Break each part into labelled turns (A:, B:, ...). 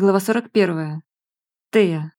A: Глава 41. Тея.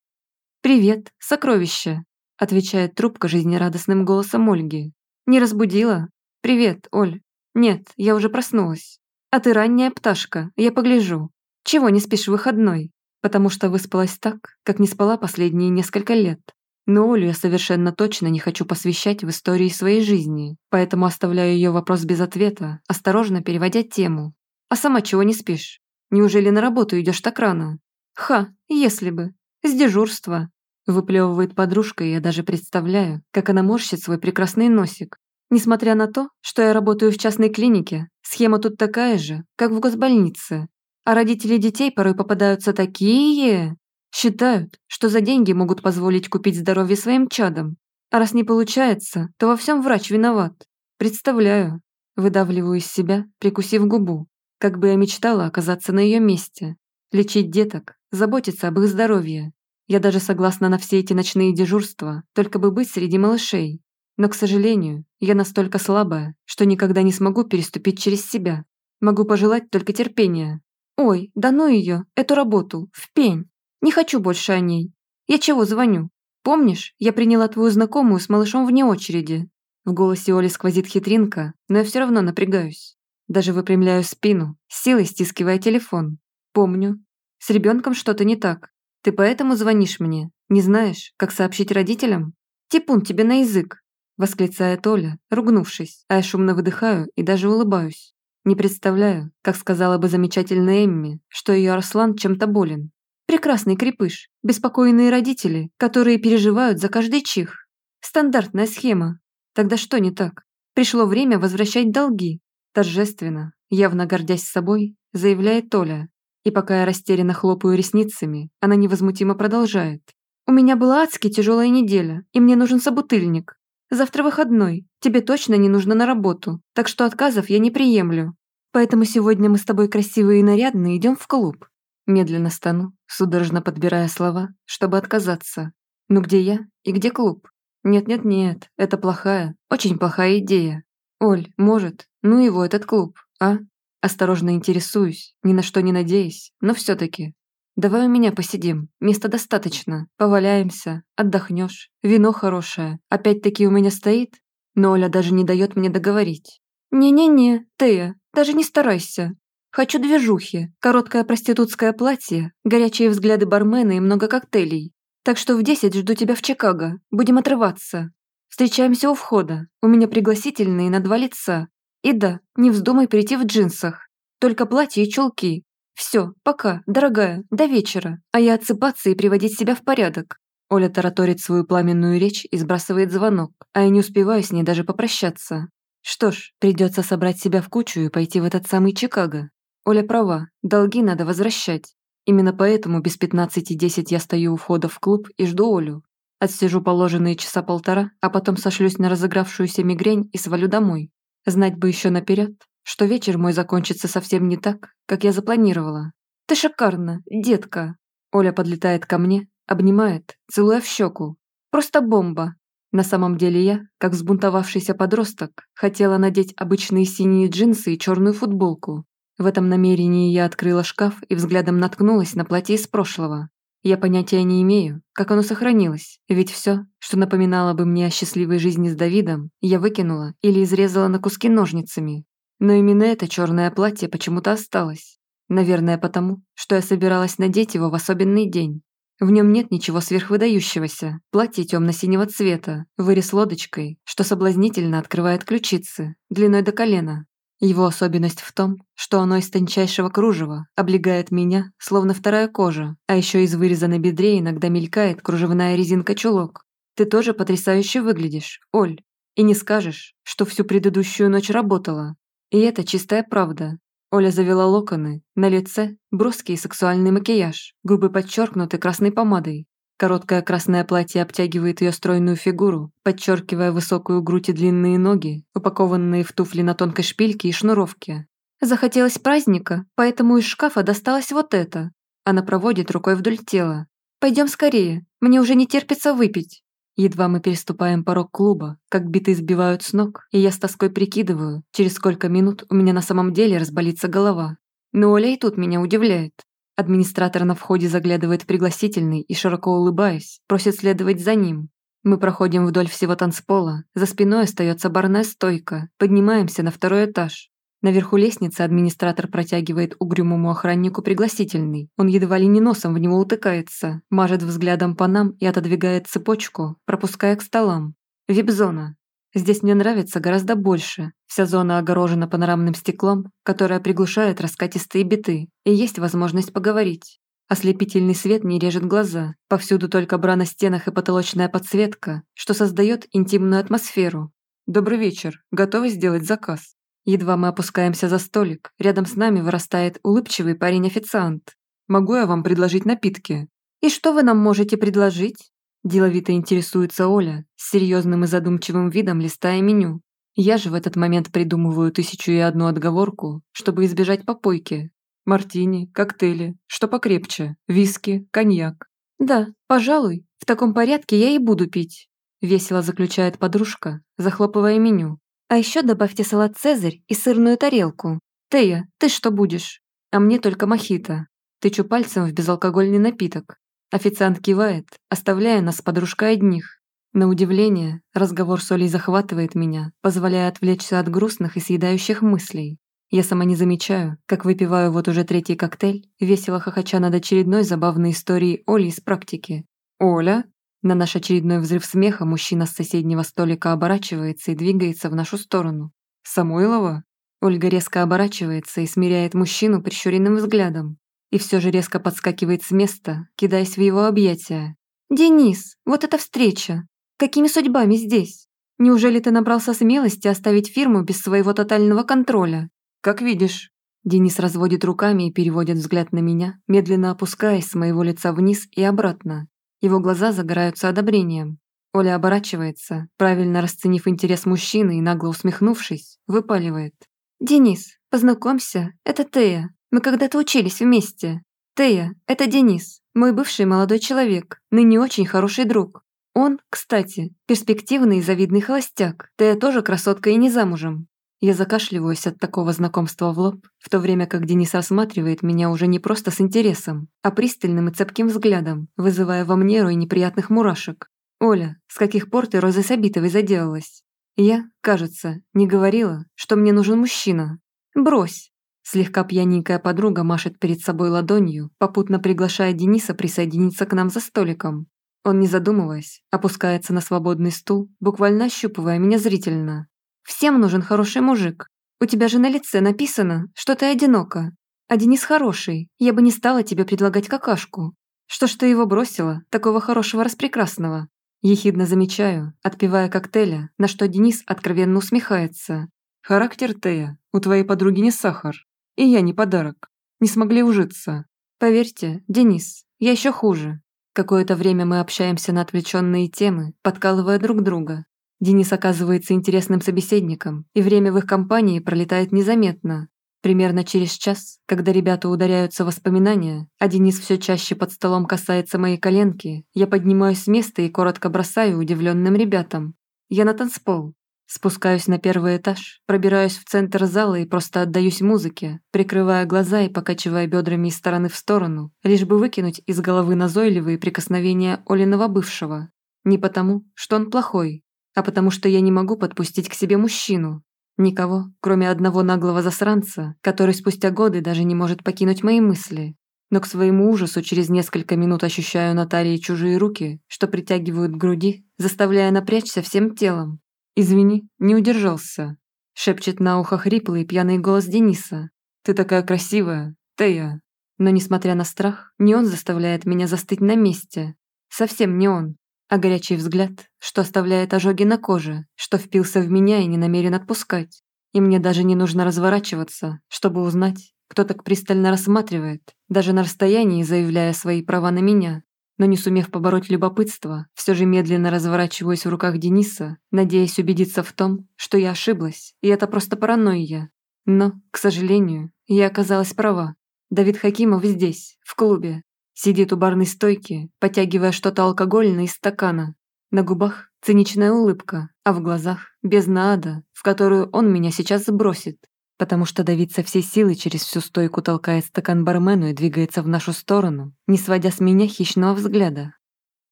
A: «Привет, сокровище», – отвечает трубка жизнерадостным голосом Ольги. «Не разбудила? Привет, Оль. Нет, я уже проснулась. А ты ранняя пташка, я погляжу. Чего не спишь выходной? Потому что выспалась так, как не спала последние несколько лет. Но Олю я совершенно точно не хочу посвящать в истории своей жизни, поэтому оставляю ее вопрос без ответа, осторожно переводя тему. А сама чего не спишь? Неужели на работу идешь так рано? Ха, если бы. С дежурства. Выплевывает подружка, и я даже представляю, как она морщит свой прекрасный носик. Несмотря на то, что я работаю в частной клинике, схема тут такая же, как в госбольнице. А родители детей порой попадаются такие... Считают, что за деньги могут позволить купить здоровье своим чадам. А раз не получается, то во всем врач виноват. Представляю. Выдавливаю из себя, прикусив губу. Как бы я мечтала оказаться на ее месте. Лечить деток, заботиться об их здоровье. Я даже согласна на все эти ночные дежурства, только бы быть среди малышей. Но, к сожалению, я настолько слабая, что никогда не смогу переступить через себя. Могу пожелать только терпения. Ой, да ну ее, эту работу, в пень. Не хочу больше о ней. Я чего звоню? Помнишь, я приняла твою знакомую с малышом вне очереди? В голосе Оли сквозит хитринка, но я все равно напрягаюсь. Даже выпрямляю спину, силой стискивая телефон. Помню. С ребенком что-то не так. Ты поэтому звонишь мне? Не знаешь, как сообщить родителям? Типун тебе на язык!» Восклицает Оля, ругнувшись, а я шумно выдыхаю и даже улыбаюсь. Не представляю, как сказала бы замечательная Эмми, что ее Арслан чем-то болен. Прекрасный крепыш, беспокойные родители, которые переживают за каждый чих. Стандартная схема. Тогда что не так? Пришло время возвращать долги, Торжественно, явно гордясь собой, заявляет Толя. И пока я растерянно хлопаю ресницами, она невозмутимо продолжает. «У меня была адски тяжелая неделя, и мне нужен собутыльник. Завтра выходной, тебе точно не нужно на работу, так что отказов я не приемлю. Поэтому сегодня мы с тобой красивые и нарядные идем в клуб». Медленно стану, судорожно подбирая слова, чтобы отказаться. «Ну где я и где клуб?» «Нет-нет-нет, это плохая, очень плохая идея. Оль, может, ну его этот клуб, а? Осторожно интересуюсь, ни на что не надеясь, но все-таки. Давай у меня посидим, места достаточно, поваляемся, отдохнешь, вино хорошее, опять-таки у меня стоит? Но Оля даже не дает мне договорить. «Не-не-не, Тея, даже не старайся. Хочу движухи, короткое проститутское платье, горячие взгляды бармена и много коктейлей. Так что в десять жду тебя в Чикаго, будем отрываться. Встречаемся у входа. У меня пригласительные на два лица. И да, не вздумай прийти в джинсах. Только платье и чулки. Все, пока, дорогая, до вечера. А я отсыпаться и приводить себя в порядок. Оля тараторит свою пламенную речь и сбрасывает звонок, а я не успеваю с ней даже попрощаться. Что ж, придется собрать себя в кучу и пойти в этот самый Чикаго. Оля права, долги надо возвращать. Именно поэтому без 15.10 я стою у входа в клуб и жду Олю. Отсижу положенные часа полтора, а потом сошлюсь на разыгравшуюся мигрень и свалю домой. Знать бы еще наперед, что вечер мой закончится совсем не так, как я запланировала. «Ты шикарна, детка!» Оля подлетает ко мне, обнимает, целуя в щеку. «Просто бомба!» На самом деле я, как взбунтовавшийся подросток, хотела надеть обычные синие джинсы и черную футболку. В этом намерении я открыла шкаф и взглядом наткнулась на платье из прошлого. Я понятия не имею, как оно сохранилось, ведь все, что напоминало бы мне о счастливой жизни с Давидом, я выкинула или изрезала на куски ножницами. Но именно это черное платье почему-то осталось. Наверное, потому, что я собиралась надеть его в особенный день. В нем нет ничего сверхвыдающегося. Платье темно-синего цвета, вырез лодочкой, что соблазнительно открывает ключицы, длиной до колена, его особенность в том, что оно из тончайшего кружева, облегает меня, словно вторая кожа, а еще из выреза на бедре иногда мелькает кружевная резинка-чулок. Ты тоже потрясающе выглядишь, Оль. И не скажешь, что всю предыдущую ночь работала. И это чистая правда. Оля завела локоны, на лице броский сексуальный макияж, губы подчеркнуты красной помадой, Короткое красное платье обтягивает ее стройную фигуру, подчеркивая высокую грудь и длинные ноги, упакованные в туфли на тонкой шпильке и шнуровке. Захотелось праздника, поэтому из шкафа досталось вот это. Она проводит рукой вдоль тела. «Пойдем скорее, мне уже не терпится выпить». Едва мы переступаем порог клуба, как биты сбивают с ног, и я с тоской прикидываю, через сколько минут у меня на самом деле разболится голова. Но Оля и тут меня удивляет. Администратор на входе заглядывает в пригласительный и, широко улыбаясь, просит следовать за ним. Мы проходим вдоль всего танцпола, за спиной остается барная стойка, поднимаемся на второй этаж. Наверху лестницы администратор протягивает угрюмому охраннику пригласительный. Он едва ли не носом в него утыкается, мажет взглядом по нам и отодвигает цепочку, пропуская к столам. Вип-зона. Здесь мне нравится гораздо больше. Вся зона огорожена панорамным стеклом, которое приглушает раскатистые биты, и есть возможность поговорить. Ослепительный свет не режет глаза, повсюду только бра на стенах и потолочная подсветка, что создает интимную атмосферу. «Добрый вечер. Готовы сделать заказ?» Едва мы опускаемся за столик, рядом с нами вырастает улыбчивый парень-официант. «Могу я вам предложить напитки?» «И что вы нам можете предложить?» Деловито интересуется Оля, с серьезным и задумчивым видом листая меню. Я же в этот момент придумываю тысячу и одну отговорку, чтобы избежать попойки. Мартини, коктейли, что покрепче, виски, коньяк. «Да, пожалуй, в таком порядке я и буду пить», весело заключает подружка, захлопывая меню. «А еще добавьте салат «Цезарь» и сырную тарелку. Тея, ты что будешь? А мне только мохито». Тычу пальцем в безалкогольный напиток, Официант кивает, оставляя нас с подружкой одних. На удивление, разговор с Олей захватывает меня, позволяя отвлечься от грустных и съедающих мыслей. Я сама не замечаю, как выпиваю вот уже третий коктейль, весело хохоча над очередной забавной историей Оли из практики. «Оля?» На наш очередной взрыв смеха мужчина с соседнего столика оборачивается и двигается в нашу сторону. «Самойлова?» Ольга резко оборачивается и смиряет мужчину прищуренным взглядом и все же резко подскакивает с места, кидаясь в его объятия. «Денис, вот эта встреча! Какими судьбами здесь? Неужели ты набрался смелости оставить фирму без своего тотального контроля? Как видишь». Денис разводит руками и переводит взгляд на меня, медленно опускаясь с моего лица вниз и обратно. Его глаза загораются одобрением. Оля оборачивается, правильно расценив интерес мужчины и нагло усмехнувшись, выпаливает. «Денис, познакомься, это Тея, мы когда-то учились вместе. Тея, это Денис, мой бывший молодой человек, ныне очень хороший друг. Он, кстати, перспективный и завидный холостяк. Тея тоже красотка и не замужем. Я закашливаюсь от такого знакомства в лоб, в то время как Денис рассматривает меня уже не просто с интересом, а пристальным и цепким взглядом, вызывая во мне рой неприятных мурашек. «Оля, с каких пор ты Розой Сабитовой заделалась?» Я, кажется, не говорила, что мне нужен мужчина. «Брось, Слегка пьяненькая подруга машет перед собой ладонью, попутно приглашая Дениса присоединиться к нам за столиком. Он, не задумываясь, опускается на свободный стул, буквально ощупывая меня зрительно. «Всем нужен хороший мужик. У тебя же на лице написано, что ты одинока. А Денис хороший, я бы не стала тебе предлагать какашку. Что ж ты его бросила, такого хорошего распрекрасного?» Ехидно замечаю, отпивая коктейля, на что Денис откровенно усмехается. «Характер Тея, у твоей подруги не сахар. И я не подарок. Не смогли ужиться. Поверьте, Денис, я еще хуже. Какое-то время мы общаемся на отвлеченные темы, подкалывая друг друга. Денис оказывается интересным собеседником, и время в их компании пролетает незаметно. Примерно через час, когда ребята ударяются в воспоминания, а Денис все чаще под столом касается моей коленки, я поднимаюсь с места и коротко бросаю удивленным ребятам. Я на танцпол. Спускаюсь на первый этаж, пробираюсь в центр зала и просто отдаюсь музыке, прикрывая глаза и покачивая бедрами из стороны в сторону, лишь бы выкинуть из головы назойливые прикосновения Олиного бывшего. Не потому, что он плохой, а потому что я не могу подпустить к себе мужчину. Никого, кроме одного наглого засранца, который спустя годы даже не может покинуть мои мысли. Но к своему ужасу через несколько минут ощущаю на чужие руки, что притягивают к груди, заставляя напрячься всем телом. «Извини, не удержался», — шепчет на ухо хриплый пьяный голос Дениса. «Ты такая красивая, Тея». Но несмотря на страх, не он заставляет меня застыть на месте. Совсем не он, а горячий взгляд, что оставляет ожоги на коже, что впился в меня и не намерен отпускать. И мне даже не нужно разворачиваться, чтобы узнать, кто так пристально рассматривает, даже на расстоянии заявляя свои права на меня но не сумев побороть любопытство, все же медленно разворачиваюсь в руках Дениса, надеясь убедиться в том, что я ошиблась, и это просто паранойя. Но, к сожалению, я оказалась права. Давид Хакимов здесь, в клубе. Сидит у барной стойки, потягивая что-то алкогольное из стакана. На губах циничная улыбка, а в глазах бездна ада, в которую он меня сейчас сбросит. Потому что Давид со всей силы через всю стойку толкает стакан бармену и двигается в нашу сторону, не сводя с меня хищного взгляда.